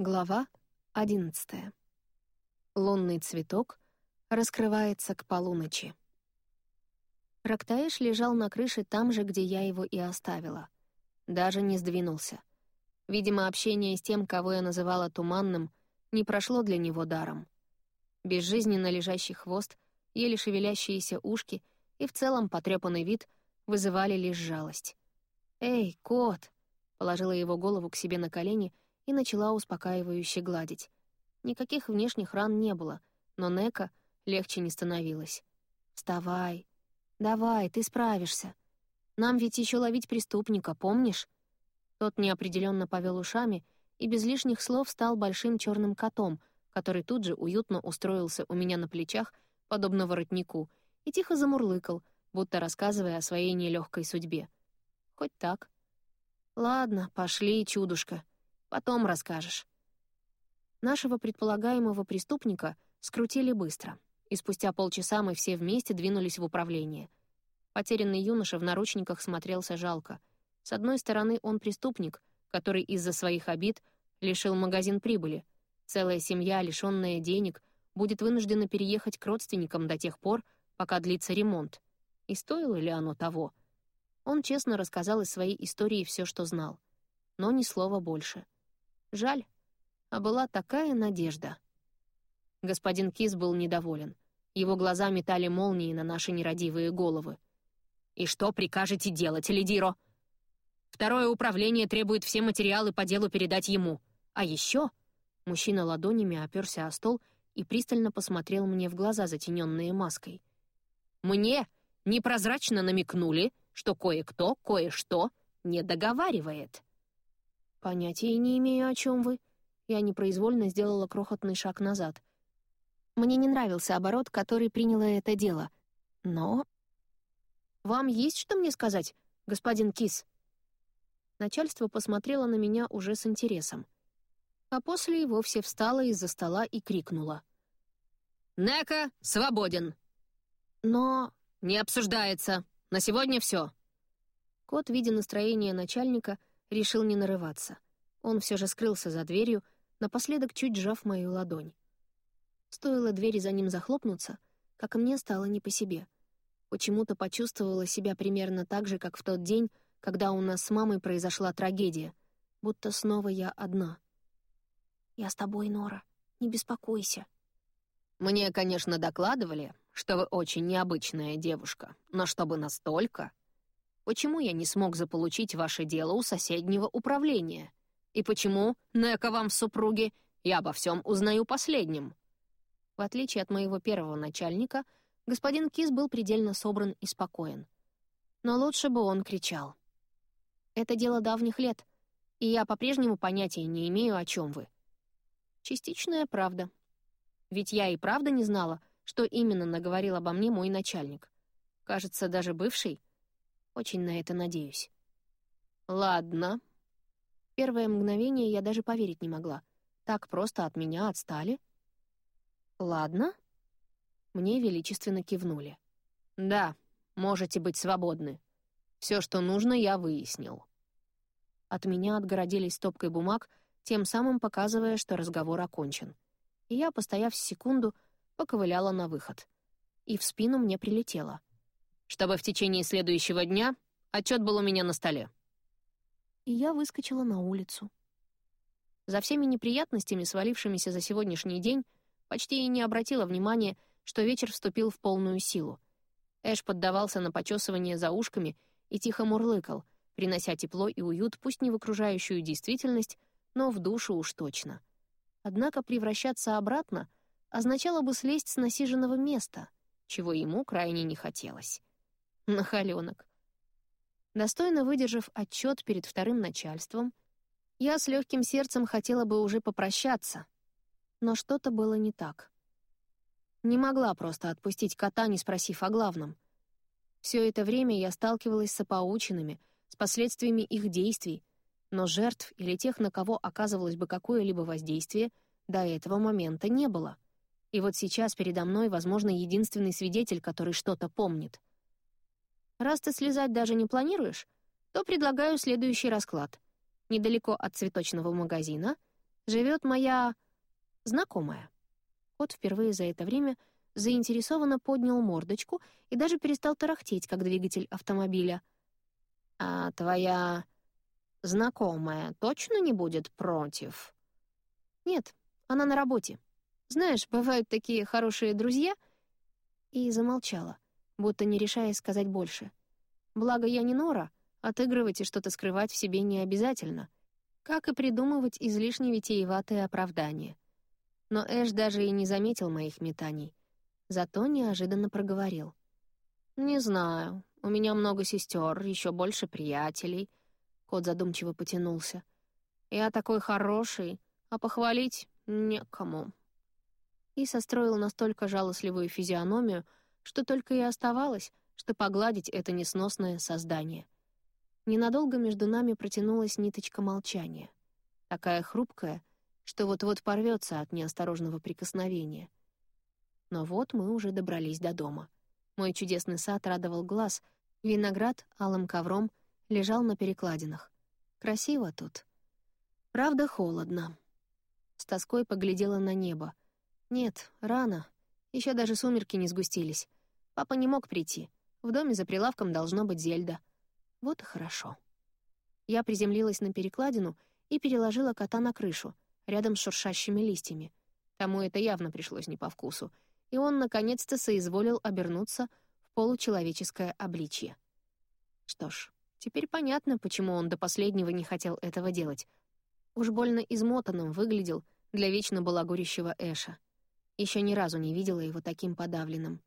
Глава 11. Лунный цветок раскрывается к полуночи. Рактаэш лежал на крыше там же, где я его и оставила. Даже не сдвинулся. Видимо, общение с тем, кого я называла туманным, не прошло для него даром. Безжизненно лежащий хвост, еле шевелящиеся ушки и в целом потрепанный вид вызывали лишь жалость. «Эй, кот!» — положила его голову к себе на колени — и начала успокаивающе гладить. Никаких внешних ран не было, но Нека легче не становилось. «Вставай. Давай, ты справишься. Нам ведь еще ловить преступника, помнишь?» Тот неопределенно повел ушами и без лишних слов стал большим черным котом, который тут же уютно устроился у меня на плечах, подобно воротнику, и тихо замурлыкал, будто рассказывая о своей нелегкой судьбе. Хоть так. «Ладно, пошли, чудушка», Потом расскажешь». Нашего предполагаемого преступника скрутили быстро, и спустя полчаса мы все вместе двинулись в управление. Потерянный юноша в наручниках смотрелся жалко. С одной стороны, он преступник, который из-за своих обид лишил магазин прибыли. Целая семья, лишённая денег, будет вынуждена переехать к родственникам до тех пор, пока длится ремонт. И стоило ли оно того? Он честно рассказал из своей истории все, что знал. Но ни слова больше — Жаль, а была такая надежда. Господин Кис был недоволен. Его глаза метали молнии на наши нерадивые головы. «И что прикажете делать, Лидиро?» «Второе управление требует все материалы по делу передать ему. А еще...» Мужчина ладонями оперся о стол и пристально посмотрел мне в глаза, затененные маской. «Мне непрозрачно намекнули, что кое-кто кое-что не договаривает». «Понятия не имею, о чем вы». Я непроизвольно сделала крохотный шаг назад. Мне не нравился оборот, который приняло это дело. Но... «Вам есть что мне сказать, господин Кис?» Начальство посмотрело на меня уже с интересом. А после и вовсе встала из-за стола и крикнула. «Нека свободен!» «Но...» «Не обсуждается. На сегодня все. Кот, видя настроение начальника, решил не нарываться. Он все же скрылся за дверью, напоследок чуть сжав мою ладонь. Стоило двери за ним захлопнуться, как мне стало не по себе. Почему-то почувствовала себя примерно так же, как в тот день, когда у нас с мамой произошла трагедия, будто снова я одна. «Я с тобой, Нора, не беспокойся». «Мне, конечно, докладывали, что вы очень необычная девушка, но чтобы настолько...» Почему я не смог заполучить ваше дело у соседнего управления? И почему, Нека вам в супруге, я обо всем узнаю последним?» В отличие от моего первого начальника, господин Кис был предельно собран и спокоен. Но лучше бы он кричал. «Это дело давних лет, и я по-прежнему понятия не имею, о чем вы». Частичная правда. Ведь я и правда не знала, что именно наговорил обо мне мой начальник. Кажется, даже бывший — очень на это надеюсь. Ладно. Первое мгновение я даже поверить не могла. Так просто от меня отстали. Ладно. Мне величественно кивнули. Да, можете быть свободны. Все, что нужно, я выяснил. От меня отгородились стопкой бумаг, тем самым показывая, что разговор окончен. И я, постояв секунду, поковыляла на выход. И в спину мне прилетело — чтобы в течение следующего дня отчет был у меня на столе. И я выскочила на улицу. За всеми неприятностями, свалившимися за сегодняшний день, почти и не обратила внимания, что вечер вступил в полную силу. Эш поддавался на почесывание за ушками и тихо мурлыкал, принося тепло и уют пусть не в окружающую действительность, но в душу уж точно. Однако превращаться обратно означало бы слезть с насиженного места, чего ему крайне не хотелось. Нахаленок. Достойно выдержав отчет перед вторым начальством, я с легким сердцем хотела бы уже попрощаться, но что-то было не так. Не могла просто отпустить кота, не спросив о главном. Все это время я сталкивалась с опаучинами, с последствиями их действий, но жертв или тех, на кого оказывалось бы какое-либо воздействие, до этого момента не было. И вот сейчас передо мной, возможно, единственный свидетель, который что-то помнит — Раз ты слезать даже не планируешь, то предлагаю следующий расклад. Недалеко от цветочного магазина живет моя... знакомая». Кот впервые за это время заинтересованно поднял мордочку и даже перестал тарахтеть, как двигатель автомобиля. «А твоя знакомая точно не будет против?» «Нет, она на работе. Знаешь, бывают такие хорошие друзья...» И замолчала, будто не решаясь сказать больше. «Благо я не Нора, отыгрывать и что-то скрывать в себе не обязательно, как и придумывать излишне витиеватые оправдания». Но Эш даже и не заметил моих метаний. Зато неожиданно проговорил. «Не знаю. У меня много сестер, еще больше приятелей». Кот задумчиво потянулся. «Я такой хороший, а похвалить некому». И состроил настолько жалостливую физиономию, что только и оставалось, что погладить это несносное создание. Ненадолго между нами протянулась ниточка молчания. Такая хрупкая, что вот-вот порвется от неосторожного прикосновения. Но вот мы уже добрались до дома. Мой чудесный сад радовал глаз, виноград алым ковром лежал на перекладинах. Красиво тут. Правда, холодно. С тоской поглядела на небо. Нет, рано. Еще даже сумерки не сгустились. Папа не мог прийти. В доме за прилавком должно быть Зельда. Вот и хорошо. Я приземлилась на перекладину и переложила кота на крышу — рядом с шуршащими листьями. Тому это явно пришлось не по вкусу, и он наконец-то соизволил обернуться в получеловеческое обличье. Что ж, теперь понятно, почему он до последнего не хотел этого делать. Уж больно измотанным выглядел для вечно балагурящего Эша. Еще ни разу не видела его таким подавленным.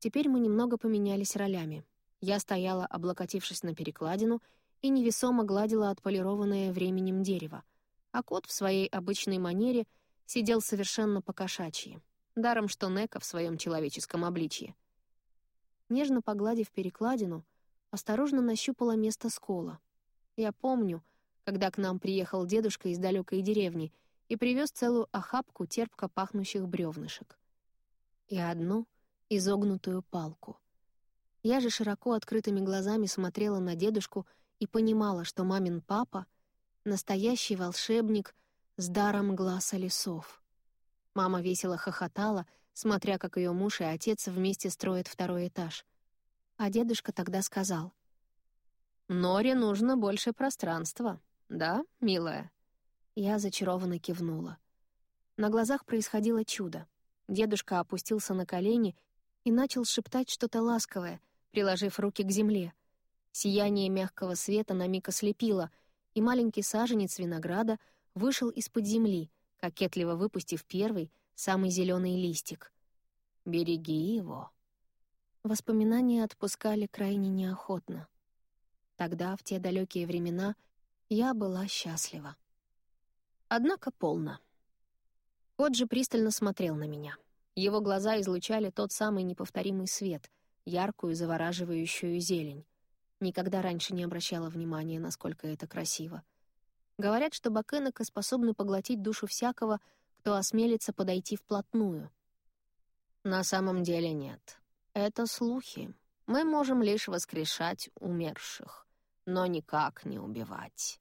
Теперь мы немного поменялись ролями. Я стояла, облокотившись на перекладину, и невесомо гладила отполированное временем дерево — а кот в своей обычной манере сидел совершенно покошачьи, даром что Нека в своем человеческом обличье. Нежно погладив перекладину, осторожно нащупала место скола. Я помню, когда к нам приехал дедушка из далекой деревни и привез целую охапку терпко пахнущих бревнышек. И одну изогнутую палку. Я же широко открытыми глазами смотрела на дедушку и понимала, что мамин папа — Настоящий волшебник с даром глаза лесов. Мама весело хохотала, смотря, как ее муж и отец вместе строят второй этаж. А дедушка тогда сказал. «Норе нужно больше пространства, да, милая?» Я зачарованно кивнула. На глазах происходило чудо. Дедушка опустился на колени и начал шептать что-то ласковое, приложив руки к земле. Сияние мягкого света на миг ослепило — и маленький саженец винограда вышел из-под земли, кокетливо выпустив первый, самый зеленый листик. «Береги его». Воспоминания отпускали крайне неохотно. Тогда, в те далекие времена, я была счастлива. Однако полно. Кот же пристально смотрел на меня. Его глаза излучали тот самый неповторимый свет, яркую завораживающую зелень. Никогда раньше не обращала внимания, насколько это красиво. Говорят, что бакенока способны поглотить душу всякого, кто осмелится подойти вплотную. На самом деле нет. Это слухи. Мы можем лишь воскрешать умерших, но никак не убивать.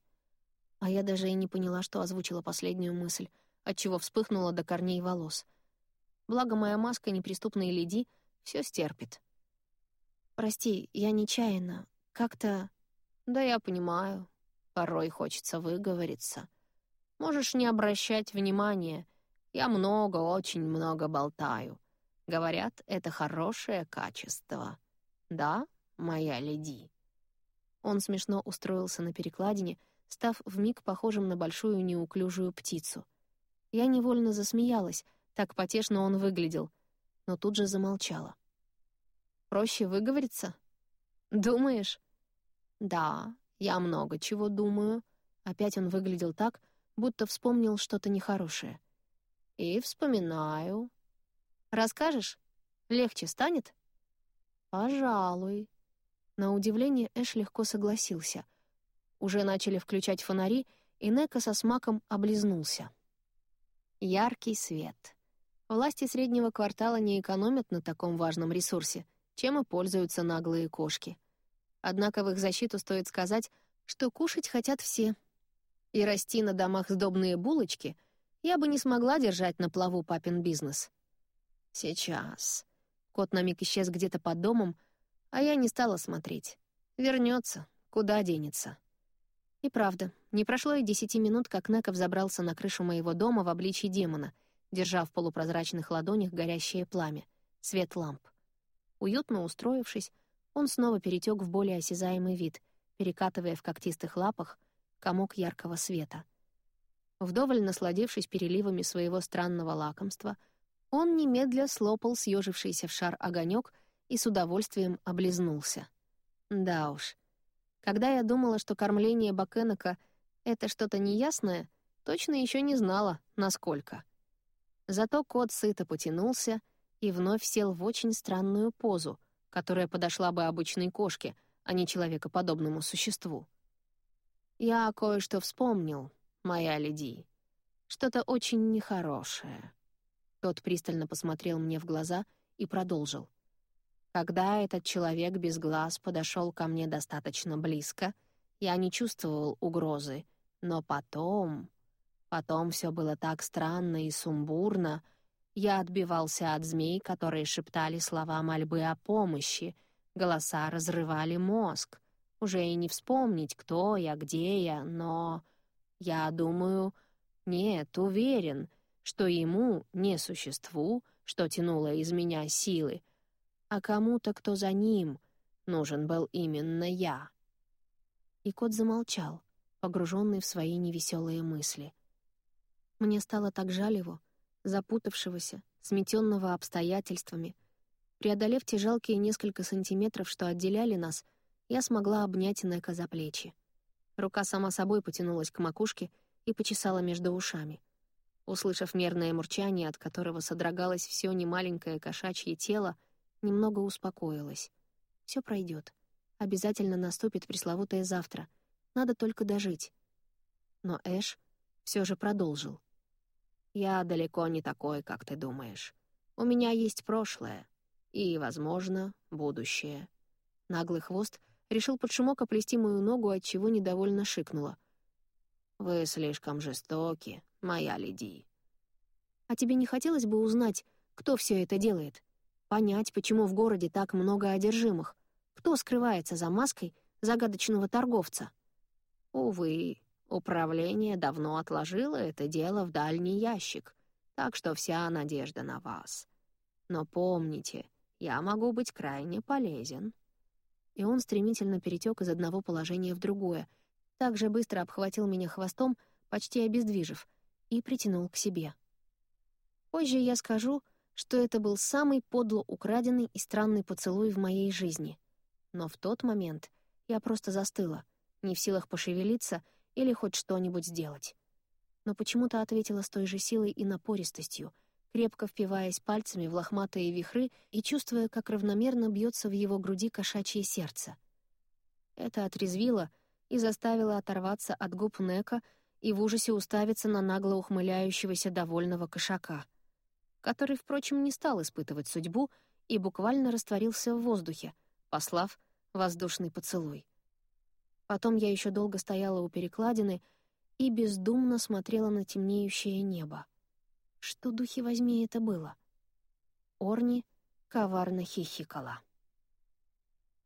А я даже и не поняла, что озвучила последнюю мысль, отчего вспыхнула до корней волос. Благо моя маска неприступной леди все стерпит. «Прости, я нечаянно. Как-то... Да я понимаю. Порой хочется выговориться. Можешь не обращать внимания. Я много, очень много болтаю. Говорят, это хорошее качество. Да, моя леди?» Он смешно устроился на перекладине, став вмиг похожим на большую неуклюжую птицу. Я невольно засмеялась, так потешно он выглядел, но тут же замолчала. «Проще выговориться? Думаешь?» «Да, я много чего думаю». Опять он выглядел так, будто вспомнил что-то нехорошее. «И вспоминаю». «Расскажешь? Легче станет?» «Пожалуй». На удивление Эш легко согласился. Уже начали включать фонари, и Нека со смаком облизнулся. Яркий свет. Власти среднего квартала не экономят на таком важном ресурсе, чем и пользуются наглые кошки — Однако в их защиту стоит сказать, что кушать хотят все. и расти на домах сдобные булочки, я бы не смогла держать на плаву папин бизнес. Сейчас. Кот на миг исчез где-то под домом, а я не стала смотреть. Вернется, куда денется. И правда, не прошло и десяти минут, как Неков забрался на крышу моего дома в обличье демона, держа в полупрозрачных ладонях горящее пламя, свет ламп. Уютно устроившись, он снова перетек в более осязаемый вид, перекатывая в когтистых лапах комок яркого света. Вдоволь насладившись переливами своего странного лакомства, он немедля слопал съежившийся в шар огонек и с удовольствием облизнулся. Да уж. Когда я думала, что кормление Бакенока — это что-то неясное, точно еще не знала, насколько. Зато кот сыто потянулся и вновь сел в очень странную позу, которая подошла бы обычной кошке, а не человекоподобному существу. «Я кое-что вспомнил, моя леди. Что-то очень нехорошее». Тот пристально посмотрел мне в глаза и продолжил. Когда этот человек без глаз подошел ко мне достаточно близко, я не чувствовал угрозы, но потом... Потом все было так странно и сумбурно. Я отбивался от змей, которые шептали слова мольбы о помощи. Голоса разрывали мозг. Уже и не вспомнить, кто я, где я, но... Я думаю... Нет, уверен, что ему, не существу, что тянуло из меня силы, а кому-то, кто за ним, нужен был именно я. И кот замолчал, погруженный в свои невеселые мысли. Мне стало так жаль его, запутавшегося, сметенного обстоятельствами. Преодолев те жалкие несколько сантиметров, что отделяли нас, я смогла обнять Нека за плечи. Рука сама собой потянулась к макушке и почесала между ушами. Услышав мерное мурчание, от которого содрогалось все немаленькое кошачье тело, немного успокоилась. Все пройдет. Обязательно наступит пресловутое завтра. Надо только дожить. Но Эш все же продолжил. «Я далеко не такой, как ты думаешь. У меня есть прошлое. И, возможно, будущее». Наглый хвост решил под шумок оплести мою ногу, от чего недовольно шикнула. «Вы слишком жестоки, моя леди». «А тебе не хотелось бы узнать, кто все это делает?» Понять, почему в городе так много одержимых. Кто скрывается за маской загадочного торговца? Увы, управление давно отложило это дело в дальний ящик, так что вся надежда на вас. Но помните, я могу быть крайне полезен. И он стремительно перетек из одного положения в другое, так же быстро обхватил меня хвостом, почти обездвижив, и притянул к себе. Позже я скажу, что это был самый подло украденный и странный поцелуй в моей жизни. Но в тот момент я просто застыла, не в силах пошевелиться или хоть что-нибудь сделать. Но почему-то ответила с той же силой и напористостью, крепко впиваясь пальцами в лохматые вихры и чувствуя, как равномерно бьется в его груди кошачье сердце. Это отрезвило и заставило оторваться от губ Нека и в ужасе уставиться на нагло ухмыляющегося довольного кошака — который, впрочем, не стал испытывать судьбу и буквально растворился в воздухе, послав воздушный поцелуй. Потом я еще долго стояла у перекладины и бездумно смотрела на темнеющее небо. Что, духи возьми, это было? Орни коварно хихикала.